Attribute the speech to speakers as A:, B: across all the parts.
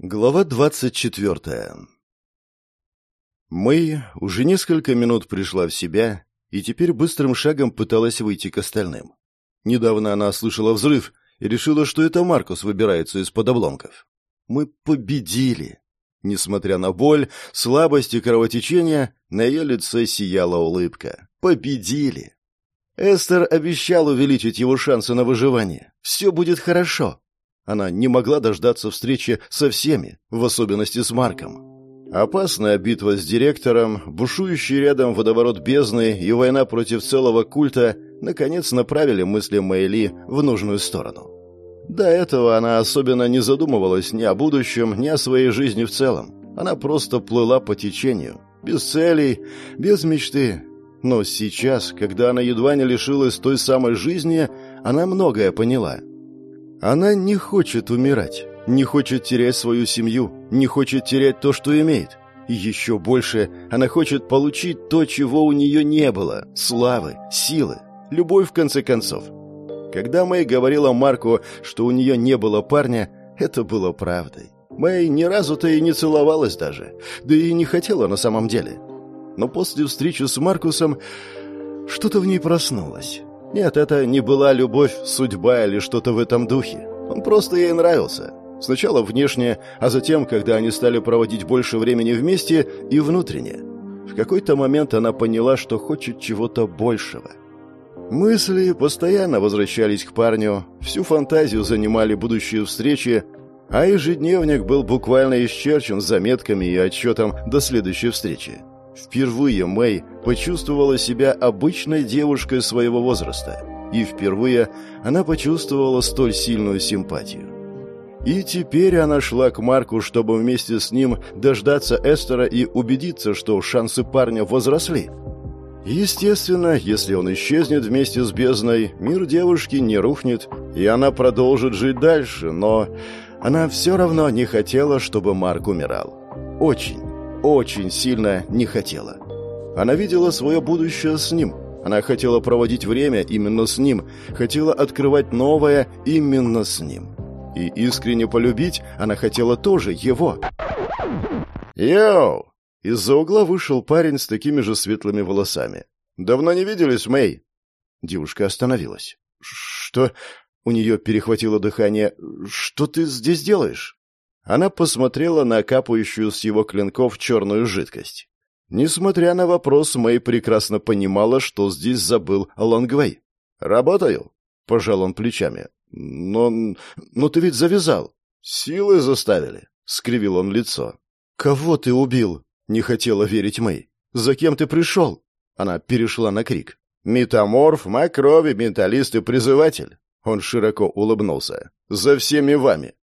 A: Глава двадцать четвертая Мэй уже несколько минут пришла в себя и теперь быстрым шагом пыталась выйти к остальным. Недавно она слышала взрыв и решила, что это Маркус выбирается из-под обломков. Мы победили. Несмотря на боль, слабость и кровотечение, на ее лице сияла улыбка. Победили. Эстер обещал увеличить его шансы на выживание. Все будет хорошо. Она не могла дождаться встречи со всеми, в особенности с Марком. Опасная битва с директором, бушующий рядом водоворот бездны и война против целого культа наконец направили мысли Мэйли в нужную сторону. До этого она особенно не задумывалась ни о будущем, ни о своей жизни в целом. Она просто плыла по течению, без целей, без мечты. Но сейчас, когда она едва не лишилась той самой жизни, она многое поняла – она не хочет умирать, не хочет терять свою семью, не хочет терять то, что имеет. И еще больше она хочет получить то, чего у нее не было – славы, силы, любовь в конце концов. Когда Мэй говорила Марку, что у нее не было парня, это было правдой. Мэй ни разу-то и не целовалась даже, да и не хотела на самом деле. Но после встречи с Маркусом что-то в ней проснулось. Нет, это не была любовь, судьба или что-то в этом духе. Он просто ей нравился. Сначала внешне, а затем, когда они стали проводить больше времени вместе, и внутренне. В какой-то момент она поняла, что хочет чего-то большего. Мысли постоянно возвращались к парню, всю фантазию занимали будущие встречи, а ежедневник был буквально исчерчен заметками и отчетом до следующей встречи. Впервые Мэй почувствовала себя обычной девушкой своего возраста. И впервые она почувствовала столь сильную симпатию. И теперь она шла к Марку, чтобы вместе с ним дождаться Эстера и убедиться, что шансы парня возросли. Естественно, если он исчезнет вместе с бездной, мир девушки не рухнет, и она продолжит жить дальше, но она все равно не хотела, чтобы Марк умирал. Очень очень сильно не хотела. Она видела свое будущее с ним. Она хотела проводить время именно с ним, хотела открывать новое именно с ним. И искренне полюбить она хотела тоже его. «Йоу!» Из-за угла вышел парень с такими же светлыми волосами. «Давно не виделись, Мэй?» Девушка остановилась. «Что?» У нее перехватило дыхание. «Что ты здесь делаешь?» Она посмотрела на капающую с его клинков черную жидкость. Несмотря на вопрос, Мэй прекрасно понимала, что здесь забыл Лонгвей. «Работаю», — пожал он плечами. «Но... но ты ведь завязал». «Силы заставили», — скривил он лицо. «Кого ты убил?» — не хотела верить Мэй. «За кем ты пришел?» Она перешла на крик. «Метаморф, маг крови, менталист и призыватель». Он широко улыбнулся. «За всеми вами».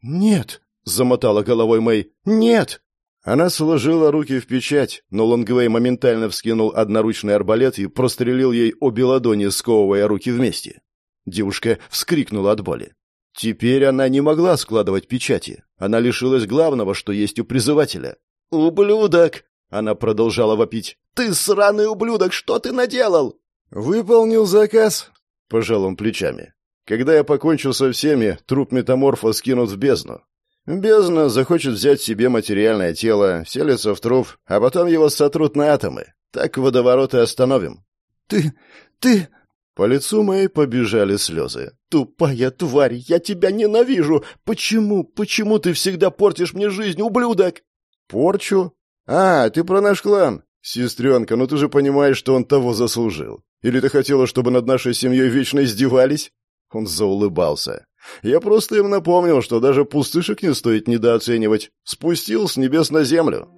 A: «Нет», — замотала головой Мэй. «Нет!» Она сложила руки в печать, но Лонгвей моментально вскинул одноручный арбалет и прострелил ей обе ладони, сковывая руки вместе. Девушка вскрикнула от боли. Теперь она не могла складывать печати. Она лишилась главного, что есть у призывателя. «Ублюдок!» — она продолжала вопить. «Ты сраный ублюдок! Что ты наделал?» «Выполнил заказ», — пожал он плечами. «Когда я покончу со всеми, труп метаморфа скинут в бездну. Бездна захочет взять себе материальное тело, селится в труп, а потом его сотрут на атомы. Так водовороты остановим. Ты... ты... По лицу моей побежали слезы. «Тупая тварь! Я тебя ненавижу! Почему, почему ты всегда портишь мне жизнь, ублюдок?» «Порчу? А, ты про наш клан. Сестренка, ну ты же понимаешь, что он того заслужил. Или ты хотела, чтобы над нашей семьей вечно издевались?» Он заулыбался. Я просто им напомнил, что даже пустышек не стоит недооценивать. Спустил с небес на землю.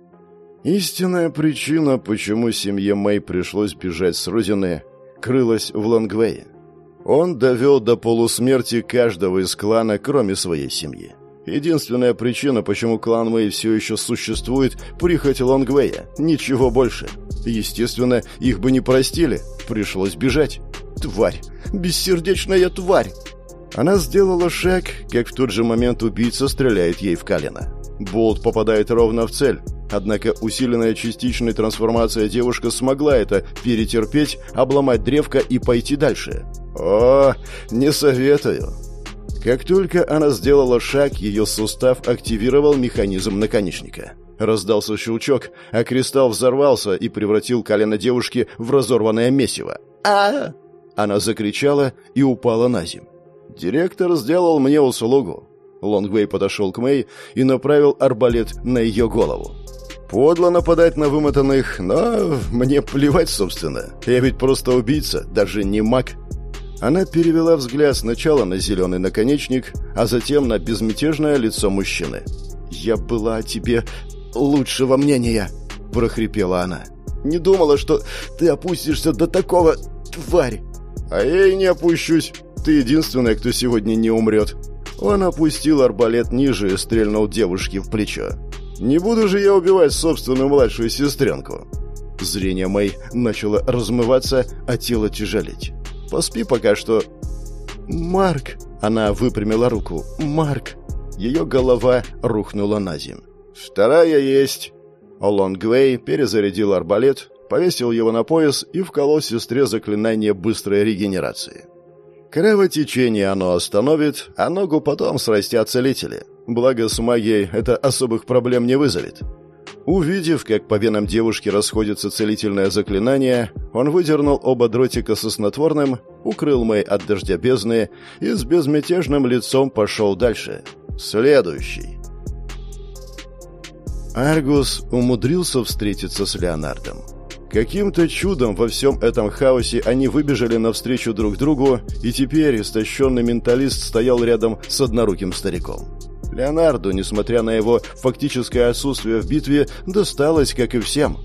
A: Истинная причина, почему семье Мэй пришлось бежать с родины, крылась в Лонгвее. Он довел до полусмерти каждого из клана, кроме своей семьи. Единственная причина, почему клан Мэй все еще существует, прихоть Лонгвея. Ничего больше. Естественно, их бы не простили. Пришлось бежать. Тварь! Бессердечная тварь! Она сделала шаг, как в тот же момент убийца стреляет ей в колено. Болт попадает ровно в цель, однако усиленная частичной трансформацией девушка смогла это перетерпеть, обломать древко и пойти дальше. О, не советую. Как только она сделала шаг, ее сустав активировал механизм наконечника. Раздался щелчок, а кристалл взорвался и превратил колено девушки в разорванное месиво. а Она закричала и упала на землю. Директор сделал мне услугу. Лонгвей подошел к Мэй и направил арбалет на ее голову. Подло нападать на вымотанных, но мне плевать, собственно. Я ведь просто убийца, даже не маг. Она перевела взгляд сначала на зеленый наконечник, а затем на безмятежное лицо мужчины. «Я была о тебе лучшего мнения», — прохрипела она. «Не думала, что ты опустишься до такого, тварь!» «А я и не опущусь. Ты единственная, кто сегодня не умрет». Он опустил арбалет ниже и стрельнул девушке в плечо. Не буду же я убивать собственную младшую сестренку. Зрение Мэй начало размываться, а тело тяжелеть. Поспи пока что. Марк, она выпрямила руку. Марк. Ее голова рухнула на землю. Вторая есть. Олонгвей перезарядил арбалет, повесил его на пояс и вколол сестре заклинание быстрой регенерации. Кровотечение оно остановит, а ногу потом срастят целители. Благо, с магией это особых проблем не вызовет. Увидев, как по венам девушки расходится целительное заклинание, он выдернул оба дротика со снотворным, укрыл Мэй от дождя бездны и с безмятежным лицом пошел дальше. Следующий. Аргус умудрился встретиться с Леонардом. Каким-то чудом во всем этом хаосе они выбежали навстречу друг другу, и теперь истощенный менталист стоял рядом с одноруким стариком. Леонарду, несмотря на его фактическое отсутствие в битве, досталось, как и всем.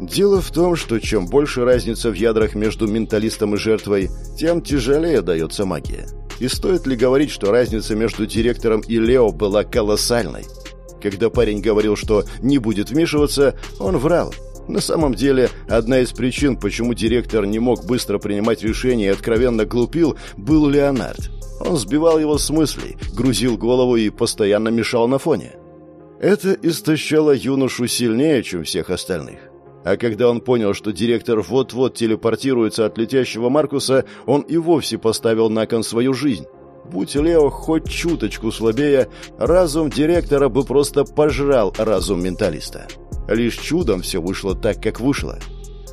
A: Дело в том, что чем больше разница в ядрах между менталистом и жертвой, тем тяжелее дается магия. И стоит ли говорить, что разница между директором и Лео была колоссальной? Когда парень говорил, что не будет вмешиваться, он врал. На самом деле, одна из причин, почему директор не мог быстро принимать решения и откровенно глупил, был Леонард. Он сбивал его с мыслей, грузил голову и постоянно мешал на фоне. Это истощало юношу сильнее, чем всех остальных. А когда он понял, что директор вот-вот телепортируется от летящего Маркуса, он и вовсе поставил на кон свою жизнь. Будь Лео хоть чуточку слабее, разум директора бы просто пожрал разум менталиста. Лишь чудом все вышло так, как вышло.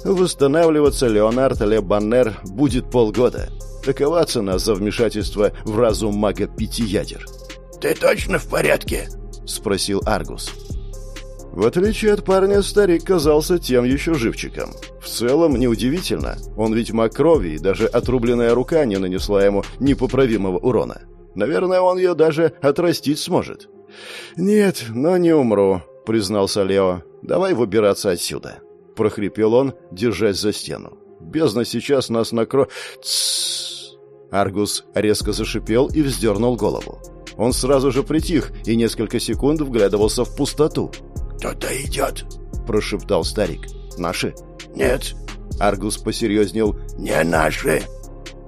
A: Восстанавливаться Леонард Ле Баннер будет полгода. Такова цена за вмешательство в разум мага пяти ядер.
B: «Ты точно в порядке?» — спросил Аргус.
A: В отличие от парня, старик казался тем еще живчиком. В целом, неудивительно. Он ведь маг крови, и даже отрубленная рука не нанесла ему непоправимого урона. Наверное, он ее даже отрастить сможет. «Нет, но не умру», — признался Лео. «Давай выбираться отсюда», — прохрипел он, держась за стену. «Бездна сейчас нас накро...» Тссс. Аргус резко зашипел и вздернул голову. Он сразу же притих и несколько секунд вглядывался в пустоту.
B: «Кто-то идет», —
A: прошептал старик. «Наши?»
B: «Нет».
A: Аргус посерьезнел.
B: «Не наши».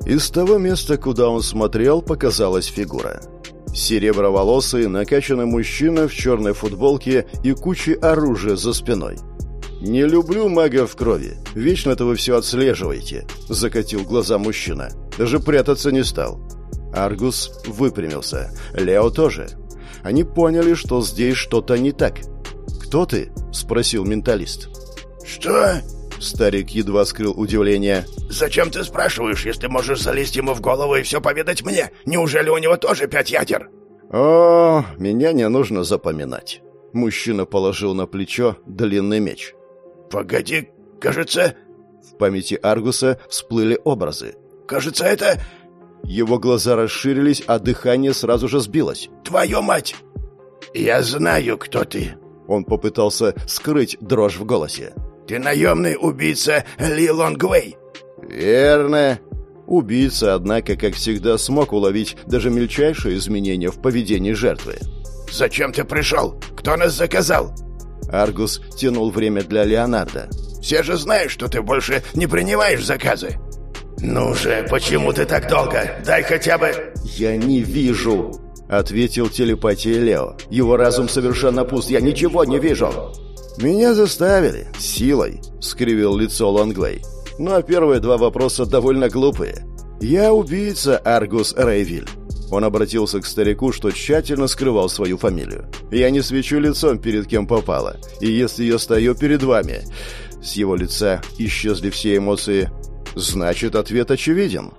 A: Из того места, куда он смотрел, показалась фигура. Сереброволосый, накачанный мужчина в черной футболке и кучей оружия за спиной. «Не люблю магов крови. Вечно-то вы все отслеживаете», — закатил глаза мужчина. Даже прятаться не стал. Аргус выпрямился. Лео тоже. Они поняли, что здесь что-то не так. «Кто ты?» — спросил менталист.
B: «Что?»
A: Старик едва скрыл удивление.
B: «Зачем ты спрашиваешь, если можешь залезть ему в голову и все поведать мне? Неужели у него тоже пять ядер?»
A: «О, меня не нужно запоминать». Мужчина положил на плечо длинный меч.
B: «Погоди, кажется...»
A: В памяти Аргуса всплыли образы.
B: «Кажется, это...»
A: Его глаза расширились, а дыхание сразу же сбилось.
B: «Твою мать! Я знаю, кто ты!»
A: Он попытался скрыть дрожь в голосе.
B: Ты наемный убийца Ли Лонгвей?»
A: «Верно». Убийца, однако, как всегда, смог уловить даже мельчайшие изменения в поведении жертвы.
B: «Зачем ты пришел? Кто нас заказал?»
A: Аргус тянул время для Леонардо.
B: «Все же знают, что ты больше не принимаешь заказы». «Ну же, почему ты так долго? Дай хотя бы...»
A: «Я не вижу», — ответил телепатия Лео. «Его разум совершенно пуст, я ничего не вижу». «Меня заставили. Силой», — скривил лицо Лонгвей. «Ну а первые два вопроса довольно глупые. Я убийца, Аргус Рейвиль». Он обратился к старику, что тщательно скрывал свою фамилию. «Я не свечу лицом перед кем попало, и если я стою перед вами...» С его лица исчезли все эмоции. «Значит, ответ очевиден».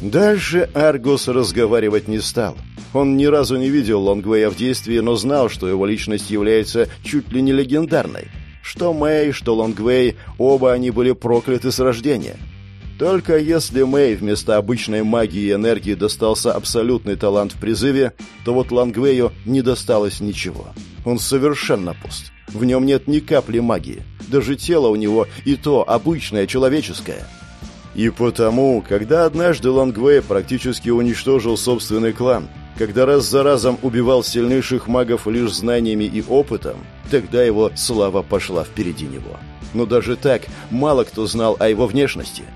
A: Дальше Аргус разговаривать не стал. Он ни разу не видел Лонгвея в действии, но знал, что его личность является чуть ли не легендарной. Что Мэй, что Лонгвей, оба они были прокляты с рождения. Только если Мэй вместо обычной магии и энергии достался абсолютный талант в призыве, то вот Лонгвею не досталось ничего. Он совершенно пуст. В нем нет ни капли магии. Даже тело у него и то обычное, человеческое. И потому, когда однажды Лонгвей практически уничтожил собственный клан, когда раз за разом убивал сильнейших магов лишь знаниями и опытом, тогда его слава пошла впереди него. Но даже так мало кто знал о его внешности –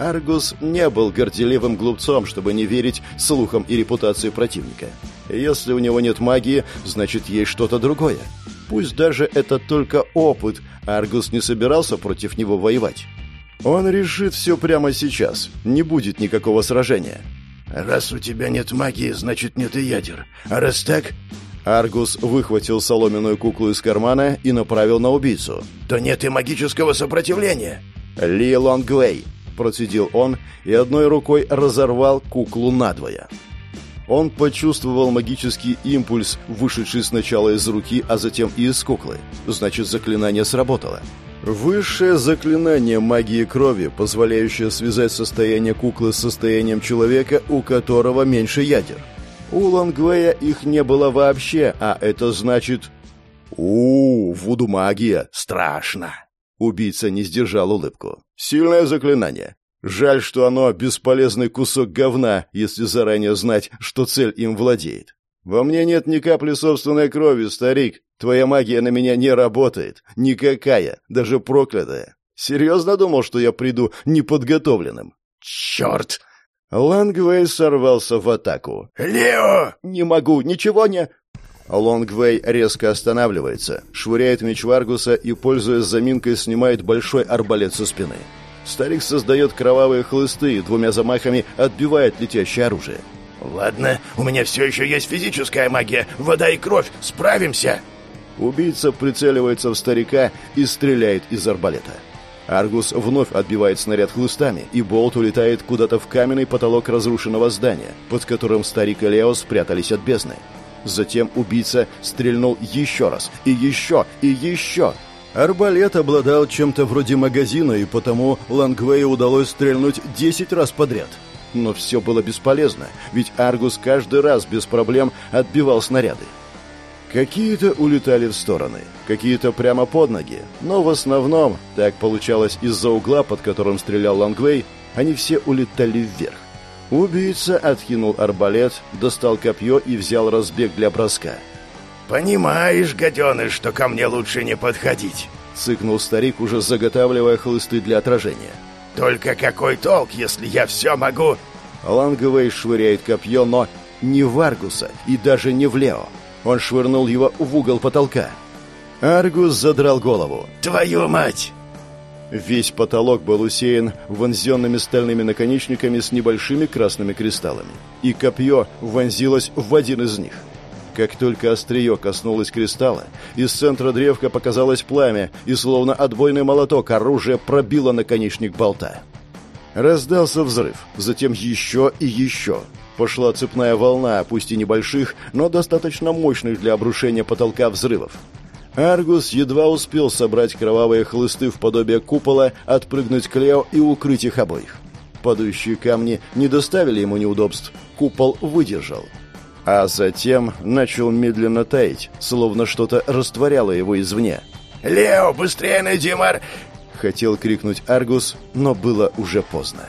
A: Аргус не был горделивым глупцом, чтобы не верить слухам и репутации противника. Если у него нет магии, значит, есть что-то другое. Пусть даже это только опыт, Аргус не собирался против него воевать. Он решит все прямо сейчас. Не будет никакого сражения.
B: «Раз у тебя нет магии, значит, нет и ядер. А раз так...»
A: Аргус выхватил соломенную куклу из кармана и направил на убийцу.
B: «То нет и магического сопротивления!»
A: «Ли Лонгвей, процедил он и одной рукой разорвал куклу надвое. Он почувствовал магический импульс, вышедший сначала из руки, а затем и из куклы. Значит, заклинание сработало. Высшее заклинание магии крови, позволяющее связать состояние куклы с состоянием человека, у которого меньше ядер. У Лонгвея их не было вообще, а это значит... у, -у вуду-магия! Страшно! Убийца не сдержал улыбку. «Сильное заклинание. Жаль, что оно бесполезный кусок говна, если заранее знать, что цель им владеет. Во мне нет ни капли собственной крови, старик. Твоя магия на меня не работает. Никакая, даже проклятая. Серьезно думал, что я приду неподготовленным?
B: Черт!»
A: Лонгвей сорвался в атаку.
B: «Лео!»
A: «Не могу, ничего не...» Лонгвей резко останавливается, швыряет меч Варгуса и, пользуясь заминкой, снимает большой арбалет со спины. Старик создает кровавые хлысты и двумя замахами отбивает летящее оружие.
B: «Ладно, у меня все еще есть физическая магия, вода и кровь, справимся!»
A: Убийца прицеливается в старика и стреляет из арбалета. Аргус вновь отбивает снаряд хлыстами, и болт улетает куда-то в каменный потолок разрушенного здания, под которым старик и Лео спрятались от бездны. Затем убийца стрельнул еще раз, и еще, и еще. Арбалет обладал чем-то вроде магазина, и потому Лангвею удалось стрельнуть 10 раз подряд. Но все было бесполезно, ведь Аргус каждый раз без проблем отбивал снаряды. Какие-то улетали в стороны, какие-то прямо под ноги, но в основном, так получалось из-за угла, под которым стрелял Лангвей, они все улетали вверх. Убийца откинул арбалет, достал копье и взял разбег для броска.
B: «Понимаешь, гаденыш, что ко мне лучше не подходить!»
A: — цыкнул старик, уже заготавливая хлысты для отражения.
B: «Только какой толк, если я все могу...»
A: Ланговей швыряет копье, но не в Аргуса и даже не в Лео. Он швырнул его в угол потолка. Аргус задрал голову.
B: «Твою мать!»
A: Весь потолок был усеян вонзенными стальными наконечниками с небольшими красными кристаллами. И копье вонзилось в один из них. Как только острие коснулось кристалла, из центра древка показалось пламя, и словно отбойный молоток оружие пробило наконечник болта. Раздался взрыв, затем еще и еще. Пошла цепная волна, пусть и небольших, но достаточно мощных для обрушения потолка взрывов. Аргус едва успел собрать кровавые хлысты в подобие купола, отпрыгнуть к Лео и укрыть их обоих. Падающие камни не доставили ему неудобств. Купол выдержал. А затем начал медленно таять, словно что-то растворяло его извне.
B: «Лео, быстрее найди Мар...»
A: Хотел крикнуть Аргус, но было уже поздно.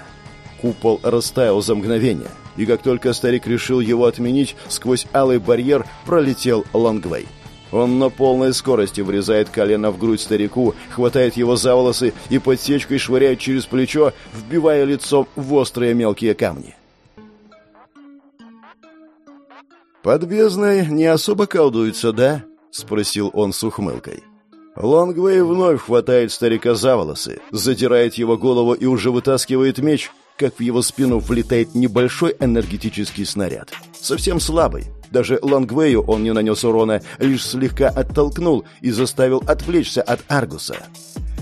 A: Купол растаял за мгновение, и как только старик решил его отменить, сквозь алый барьер пролетел Лонгвей. Он на полной скорости врезает колено в грудь старику, хватает его за волосы и подсечкой швыряет через плечо, вбивая лицом в острые мелкие камни. «Под бездной не особо колдуется, да?» — спросил он с ухмылкой. Лонгвей вновь хватает старика за волосы, задирает его голову и уже вытаскивает меч, как в его спину влетает небольшой энергетический снаряд. Совсем слабый. Даже Лангвею он не нанес урона, лишь слегка оттолкнул и заставил отвлечься от Аргуса.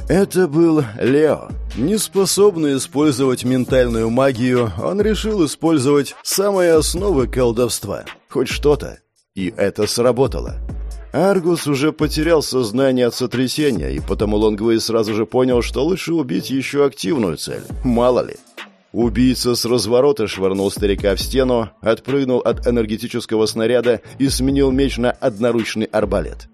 A: Это был Лео. Не способный использовать ментальную магию, он решил использовать самые основы колдовства. Хоть что-то. И это сработало. Аргус уже потерял сознание от сотрясения, и потому Лонгвей сразу же понял, что лучше убить еще активную цель. Мало ли. Убийца с разворота швырнул старика в стену, отпрыгнул от энергетического снаряда и сменил меч на одноручный арбалет.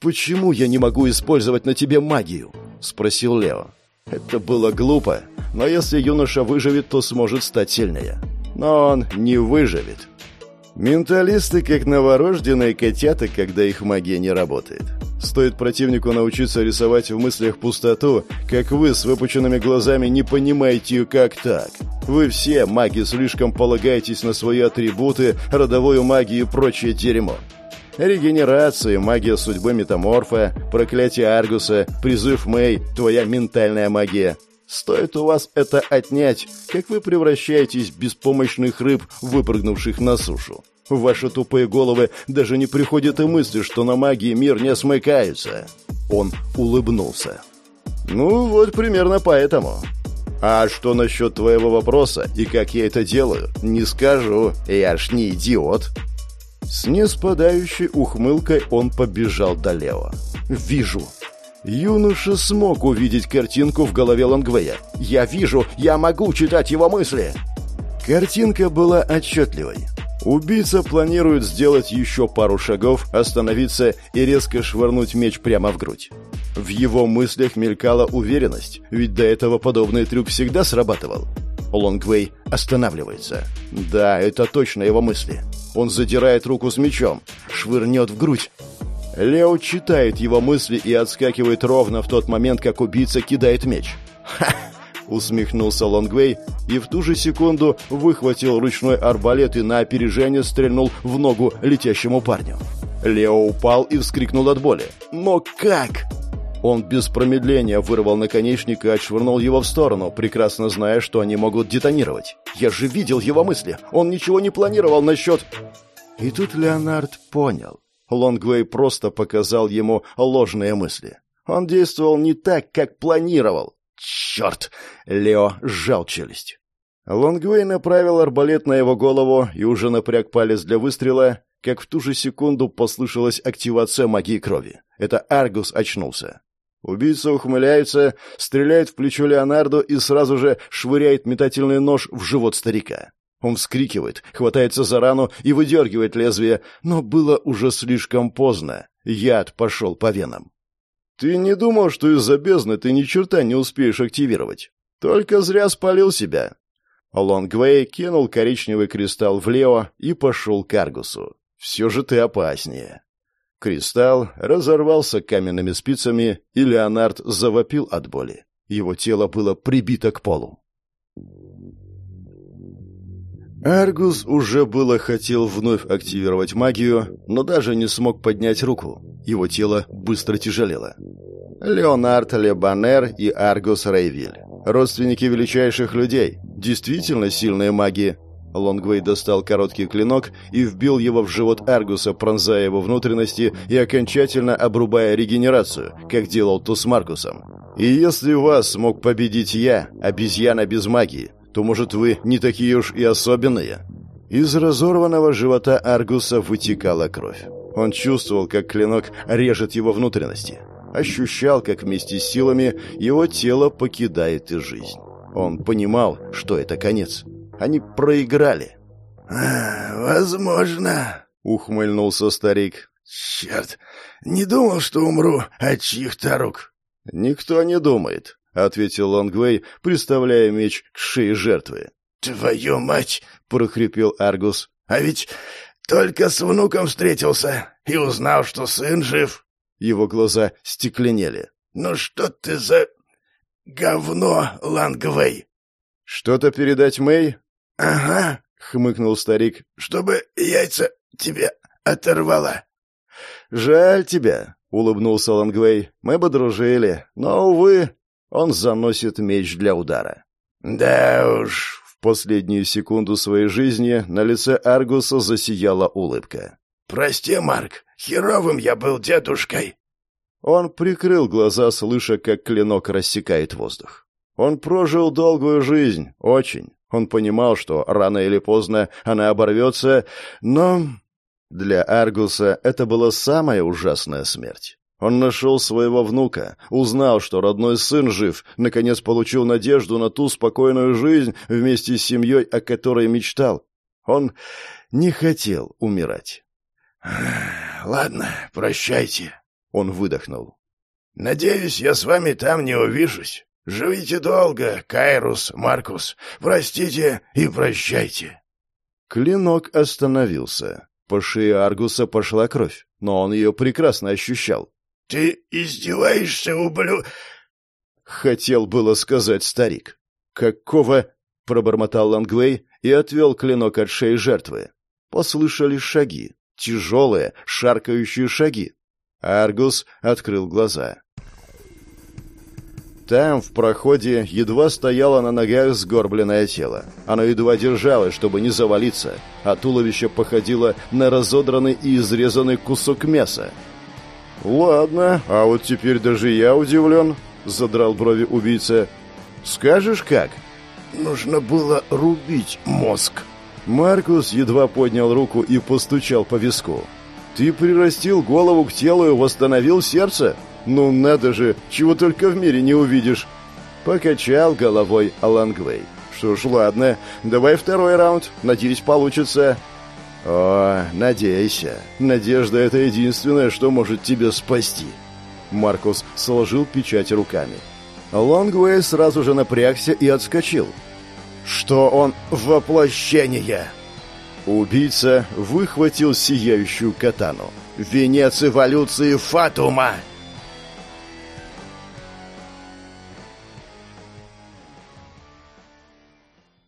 A: «Почему я не могу использовать на тебе магию?» — спросил Лео. Это было глупо, но если юноша выживет, то сможет стать сильнее. Но он не выживет. Менталисты как новорожденные котята, когда их магия не работает. Стоит противнику научиться рисовать в мыслях пустоту, как вы с выпученными глазами не понимаете, как так. Вы все, маги, слишком полагаетесь на свои атрибуты, родовую магию и прочее дерьмо. Регенерация, магия судьбы метаморфа, проклятие Аргуса, призыв Мэй, твоя ментальная магия. Стоит у вас это отнять, как вы превращаетесь в беспомощных рыб, выпрыгнувших на сушу. В ваши тупые головы даже не приходит и мысли, что на магии мир не смыкается. Он улыбнулся. Ну, вот примерно поэтому. А что насчет твоего вопроса и как я это делаю, не скажу. Я ж не идиот. С неспадающей ухмылкой он побежал до Лео. «Вижу!» Юноша смог увидеть картинку в голове Лонгвея. «Я вижу! Я могу читать его мысли!» Картинка была отчетливой. Убийца планирует сделать еще пару шагов, остановиться и резко швырнуть меч прямо в грудь. В его мыслях мелькала уверенность, ведь до этого подобный трюк всегда срабатывал. Лонгвей останавливается. Да, это точно его мысли. Он задирает руку с мечом, швырнет в грудь. Лео читает его мысли и отскакивает ровно в тот момент, как убийца кидает меч. Усмехнулся Лонгвей и в ту же секунду выхватил ручной арбалет и на опережение стрельнул в ногу летящему парню. Лео упал и вскрикнул от боли. «Но как?» Он без промедления вырвал наконечник и отшвырнул его в сторону, прекрасно зная, что они могут детонировать. «Я же видел его мысли! Он ничего не планировал насчет...» И тут Леонард понял. Лонгвей просто показал ему ложные мысли. Он действовал не так, как планировал. «Черт!» — Лео сжал челюсть. Лонгвей направил арбалет на его голову и уже напряг палец для выстрела, как в ту же секунду послышалась активация магии крови. Это Аргус очнулся. Убийца ухмыляется, стреляет в плечо Леонардо и сразу же швыряет метательный нож в живот старика. Он вскрикивает, хватается за рану и выдергивает лезвие, но было уже слишком поздно. Яд пошел по венам. «Ты не думал, что из-за бездны ты ни черта не успеешь активировать? Только зря спалил себя». Лонгвей кинул коричневый кристалл в Лео и пошел к Аргусу. «Все же ты опаснее». Кристалл разорвался каменными спицами, и Леонард завопил от боли. Его тело было прибито к полу. Аргус уже было хотел вновь активировать магию, но даже не смог поднять руку. Его тело быстро тяжелело. Леонард Лебанер и Аргус Рейвиль. Родственники величайших людей. Действительно сильные маги, Лонгвей достал короткий клинок и вбил его в живот Аргуса, пронзая его внутренности и окончательно обрубая регенерацию, как делал то с Маркусом. «И если вас смог победить я, обезьяна без магии, то, может, вы не такие уж и особенные?» Из разорванного живота Аргуса вытекала кровь. Он чувствовал, как клинок режет его внутренности. Ощущал, как вместе с силами его тело покидает и жизнь. Он понимал, что это конец. Они проиграли.
B: «А, «Возможно», — ухмыльнулся старик. «Черт, не думал, что умру от чьих-то рук».
A: «Никто не думает», — ответил Лонгвей, приставляя меч к шее жертвы.
B: «Твою мать!» — прохрипел Аргус. «А ведь только с внуком встретился и узнал, что сын жив».
A: Его глаза стекленели.
B: «Ну что ты за говно, Лангвей?»
A: «Что-то передать Мэй?»
B: «Ага», — хмыкнул старик, — «чтобы яйца тебе оторвало».
A: «Жаль тебя», — улыбнулся Лангвей. «Мы бы дружили, но, увы, он заносит меч для удара».
B: «Да уж, в
A: последнюю секунду своей жизни на лице Аргуса засияла улыбка.
B: «Прости, Марк, херовым я был дедушкой».
A: Он прикрыл глаза, слыша, как клинок рассекает воздух. Он прожил долгую жизнь, очень. Он понимал, что рано или поздно она оборвется, но... Для Аргуса это была самая ужасная смерть. Он нашел своего внука, узнал, что родной сын жив, наконец получил надежду на ту спокойную жизнь вместе с семьей, о которой мечтал. Он не хотел умирать.
B: «Ладно, прощайте», — он выдохнул. «Надеюсь, я с вами там не увижусь. Живите долго, Кайрус, Маркус. Простите и прощайте».
A: Клинок остановился. По шее Аргуса пошла кровь, но он ее прекрасно ощущал.
B: «Ты издеваешься, ублю...»
A: Хотел было сказать старик. «Какого...» — пробормотал Лангвей и отвел клинок от шеи жертвы. Послышались шаги. Тяжелые, шаркающие шаги. Аргус открыл глаза. Там, в проходе, едва стояло на ногах сгорбленное тело. Оно едва держалось, чтобы не завалиться, а туловище походило на разодранный и изрезанный кусок мяса. «Ладно, а вот теперь даже я удивлен», — задрал брови убийца. «Скажешь, как?»
B: «Нужно было рубить мозг».
A: Маркус едва поднял руку и постучал по виску. «Ты прирастил голову к телу и восстановил сердце? Ну надо же, чего только в мире не увидишь!» Покачал головой Алангвей. «Что ж, ладно, давай второй раунд, надеюсь, получится». «О, надейся. Надежда — это единственное, что может тебя спасти». Маркус сложил печать руками. Лонгвей сразу же напрягся и отскочил. «Что он воплощение?» Убийца выхватил сияющую катану. «Венец эволюции Фатума!»